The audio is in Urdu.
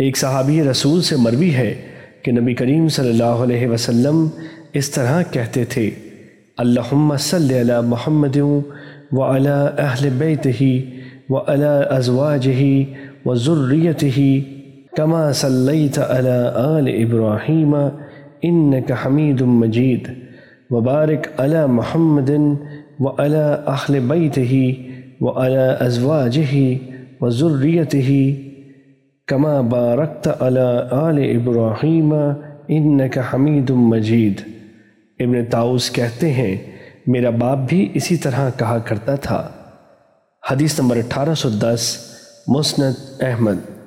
ایک صحابی رسول سے مروی ہے کہ نبی کریم صلی اللہ علیہ وسلم اس طرح کہتے تھے، اللہم صلی علی محمد و علی اہل بیتہ و علی ازواجہ و ذریتہ کما صلیت علی آل ابراہیم انکا حمید مجید وبارک علی محمد و علی اہل بیتہ و علی ازواجہ و ذریتہ کما بارکت علی آل ابراہیم انکا حمید مجید ابن تاؤس کہتے ہیں، میرا باپ بھی اسی طرح کہا کرتا تھا۔ حدیث نمبر اٹھارہ سو دس، مسند احمد۔